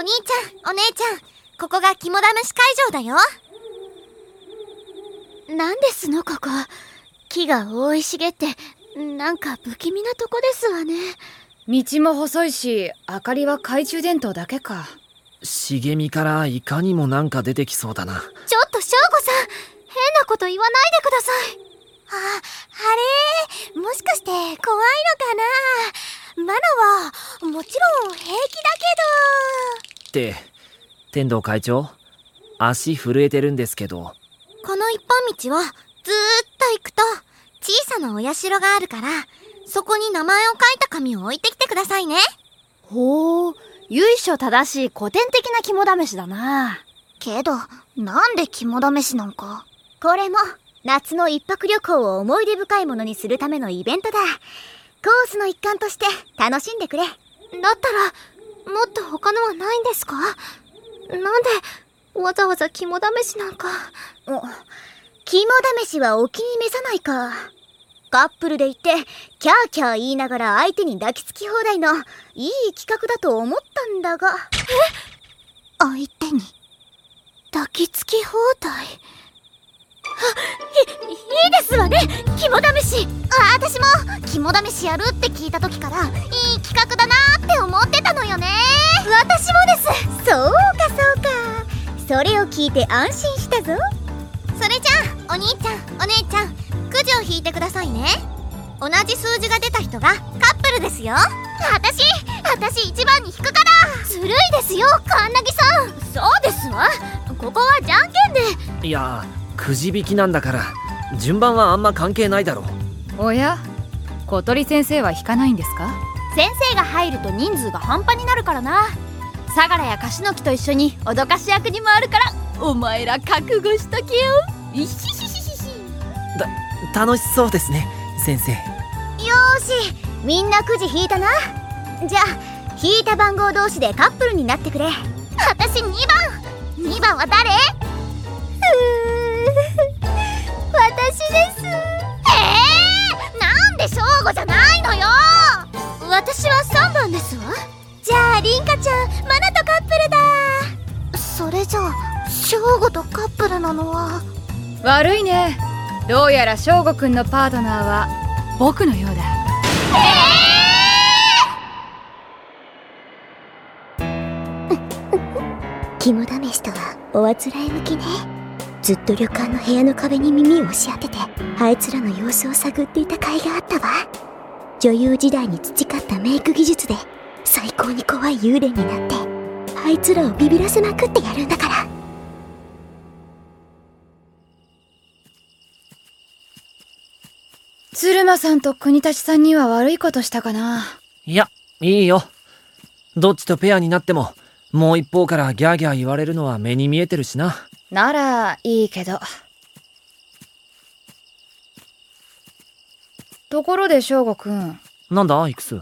お兄ちゃんお姉ちゃんここが肝試し会場だよ。なんですのここ。木が生い茂ってなんか不気味なとこですわね。道も細いし明かりは懐中電灯だけか。茂みからいかにもなんか出てきそうだな。ちょっと翔吾さん変なこと言わないでください。ああれ？もしかして怖いのかな？マナはもちろん平気だって天童会長足震えてるんですけど。けどこの一本道をずーっと行くと小さなお社があるからそこに名前を書いた紙を置いてきてくださいね。ほう由緒正しい古典的な肝試しだな。けどなんで肝試しなんか？これも夏の一泊旅行を思い出深いものにするためのイベントだ。コースの一環として楽しんでくれ。だったらもっと他のはないんですか？なんでわざわざ肝試しなんか？お肝試しはお気に召さないか。カップルで行ってキャーキャー言いながら相手に抱きつき放題のいい企画だと思ったんだが。相手に？抱きつき放題？いいいですわね。肝試し。あ私も肝試しやるって聞いた時からいい企画だ聞いて安心したぞ。それじゃあお兄ちゃんお姉ちゃんくじを引いてくださいね。同じ数字が出た人がカップルですよ。私私一番に引くから。ずるいですよカンナギさん。そうですわ。ここはじゃんけんで。いやくじ引きなんだから。順番はあんま関係ないだろおや小鳥先生は引かないんですか？先生が入ると人数が半端になるからな。相良や樫の木と一緒に脅かし役に回るからお前ら覚悟しとけよ。いひひひひひ楽しそうですね先生。よーしみんなくじ引いたな。じゃあ引いた番号同士でカップルになってくれ。私2番。2番は誰？私です。えー、なんで翔吾じゃないのよ。私は3番ですわ。じゃあ凛花ちゃんマナとカップルだ。それじゃあ翔吾とカップルなのは。悪いね。どうやら翔吾くんのパートナーは僕のようだ。肝試しとはおあつらえ向きね。ずっと旅館の部屋の壁に耳を押し当ててあいつらの様子を探っていた甲斐があったわ。女優時代に培ったメイク技術で最高に怖い幽霊になってあいつらをビビらせまくってやるんだから鶴間さんと国立さんには悪いことしたかな？いやいいよ。どっちとペアになってももう一方からギャーギャー言われるのは目に見えてるしな。ならいいけど。ところで翔吾くん。なんだイクス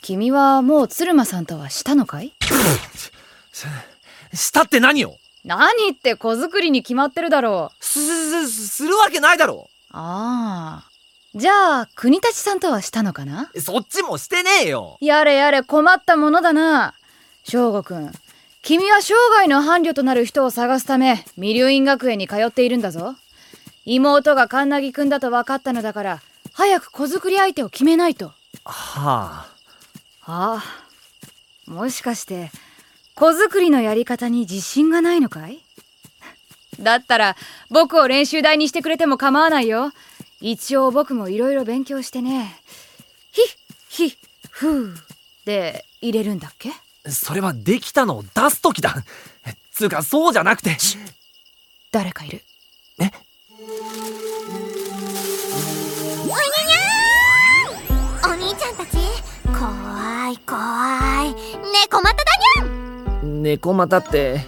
君はもう鶴間さんとはしたのかい？したって何よ何って子作りに決まってるだろう。すすすするわけないだろああじゃあ国立さんとはしたのかな？そっちもしてねえよ。やれやれ困ったものだな。翔吾くん。君は生涯の伴侶となる人を探すためミリュイン学園に通っているんだぞ。妹がカンナギくんだと分かったのだから早く子作り相手を決めないと。はあ。ああ。もしかして子作りのやり方に自信がないのかい？だったら僕を練習台にしてくれても構わないよ一応僕もいろいろ勉強してね。ひっひっふーで入れるんだっけ？それはできたのを出す時だ。つうかそうじゃなくて。誰かいる。え？お兄ちゃんたち怖い怖い。猫股だにゃん。猫股って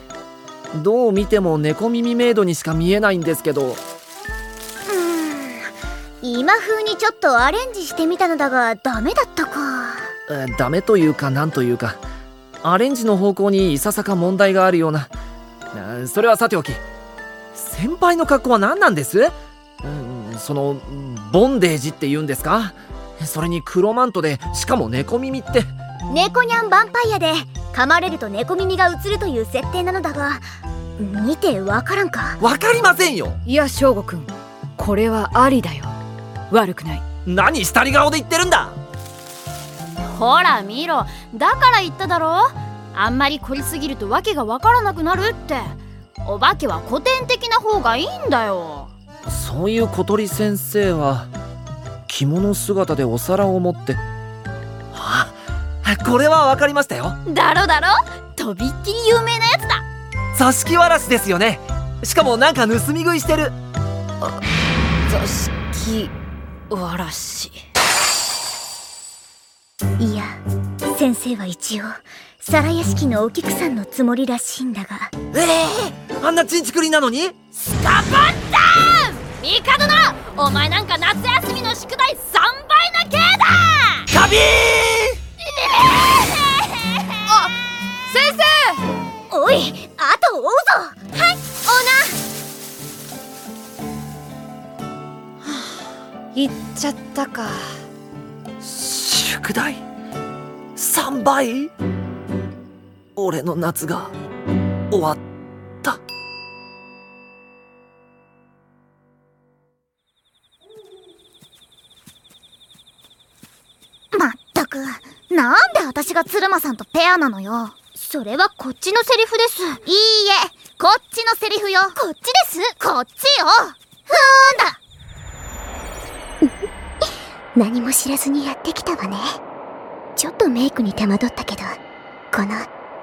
どう見ても猫耳メイドにしか見えないんですけど今風にちょっとアレンジしてみたのだがダメだったか。えダメというかなんというかアレンジの方向にいささか問題があるような。あそれはさておき先輩の格好は何なんです、うん、そのボンデージって言うんですか？それに黒マントでしかも猫耳って。猫ニャンヴァンパイアで噛まれると猫耳が映るという設定なのだが見てわからんか？わかりませんよ。いや翔吾くんこれはありだよ悪くない。何下り顔で言ってるんだ。ほら見ろ。だから言っただろ。あんまり凝りすぎると訳がわからなくなるって。お化けは古典的な方がいいんだよ。そういう小鳥先生は着物姿でお皿を持って。あこれは分かりましたよ。だろだろ。とびっきり有名なやつだ。座敷わらしですよね。しかもなんか盗み食いしてる。座敷わらしい。や先生は一応皿屋敷のお菊さんのつもりらしいんだが。ええあんなちんちくりなのに？スカポンタン帝殿お前なんか夏休みの宿題3倍の刑だ！カビー！あ先生！おいあと追うぞ！はい行っちゃったか。宿題？3倍？俺の夏が終わった。まったくなんで私が鶴間さんとペアなのよ。それはこっちのセリフです。いいえこっちのセリフよ。こっちです。こっちよ。ふーんだ何も知らずにやってきたわね。ちょっとメイクに手間取ったけどこの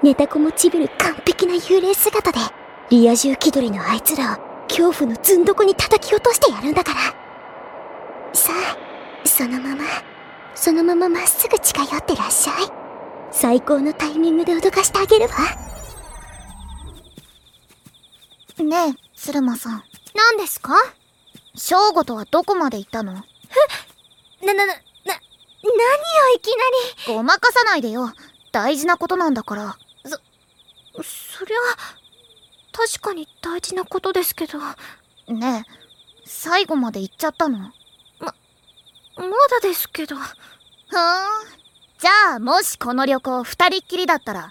ネタ子もちびる完璧な幽霊姿でリア充気取りのあいつらを恐怖のずんどこに叩き落としてやるんだから。さあそのままそのまままっすぐ近寄ってらっしゃい。最高のタイミングで脅かしてあげるわ。ねえ鶴間さん。何ですか？正吾とはどこまで行ったの？な、な、な、な、何をいきなり？ごまかさないでよ。大事なことなんだから。そりゃ、確かに大事なことですけど、ま、ねえ最後まで行っちゃったの？まだですけど。ふーん。じゃあもしこの旅行二人っきりだったらあわ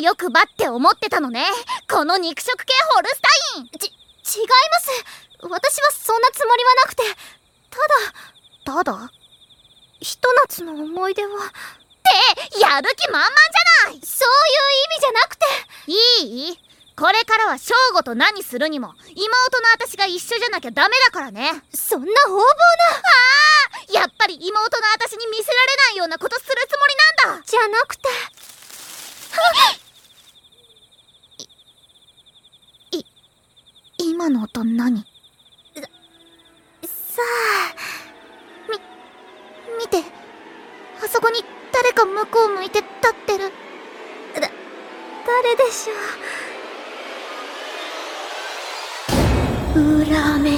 よくばって思ってたのね。この肉食系ホルスタイン。ち、違います。私はそんなつもりはなくて。ただただ？ひと夏の思い出は、ってやる気満々じゃない。そういう意味じゃなくて。いい？これからは正吾と何するにも妹の私が一緒じゃなきゃダメだからね。そんな横暴な、あやっぱり妹の私に見せられないようなことするつもりなんだ。じゃなくて、今の音何？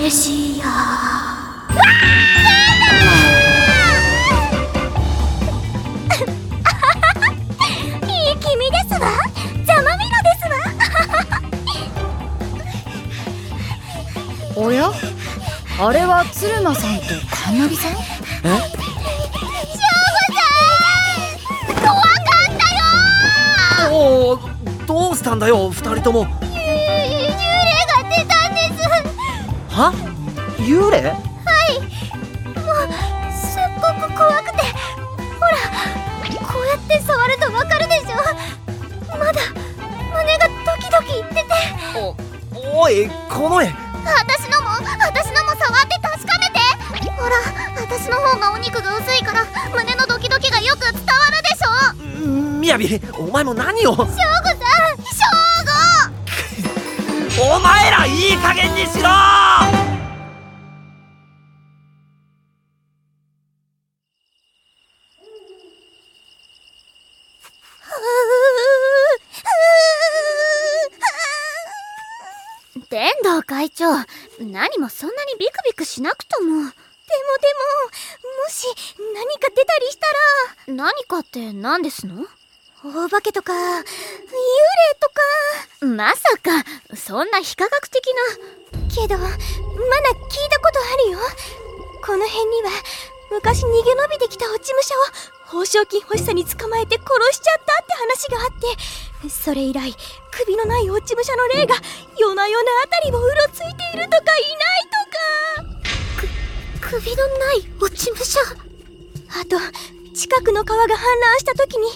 裏飯屋。いい君ですわ。ざまみろですわ。おや？あれは鶴間さんとカンナギさん。えどうしたんだよ二人ともは？幽霊？すっごく怖くて。ほら、こうやって触るとわかるでしょ？まだ、胸がドキドキいってて。おおいこの絵。私のも私のも触って確かめて。ほら私の方がお肉が薄いから胸のドキドキがよく伝わるでしょ？みやびお前も何を？翔吾さん翔吾お前らいい加減にしろ。天道会長何もそんなにビクビクしなくとも。でもでももし何か出たりしたら。何かって何ですの？お化けとか、幽霊とまさかそんな非科学的なか。けど、まだ聞いたことあるよ。この辺には、昔逃げ延びてきた落ち武者を報奨金欲しさに捕まえて殺しちゃったって話があってそれ以来首のない落ち武者の霊が夜な夜なあたりをうろついているとかいないとかく首のない落ち武者？あと近くの川が氾濫した時に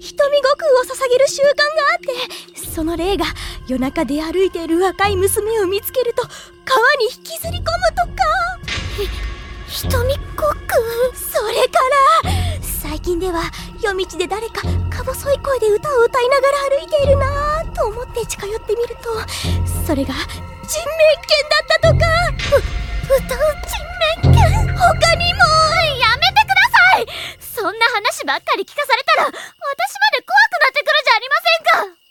瞳悟空を捧げる習慣があってその霊が夜中出歩いている若い娘を見つけると川に引きずり込むとか。瞳悟空それから。最近では夜道で誰かか細い声で歌を歌いながら歩いているなぁと思って近寄ってみるとそれが人面犬だったとか。う歌う人面犬？他にも。やめてください！そんな話ばっかり聞かされたら私まで怖くなってくるじゃありませんか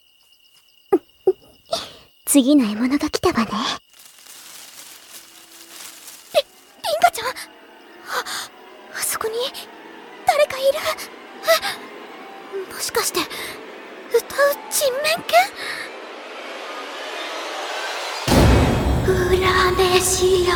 次の獲物が来たわね。りリンカちゃん？ああそこに誰かいる。えもしかして歌う人面犬？恨めしよ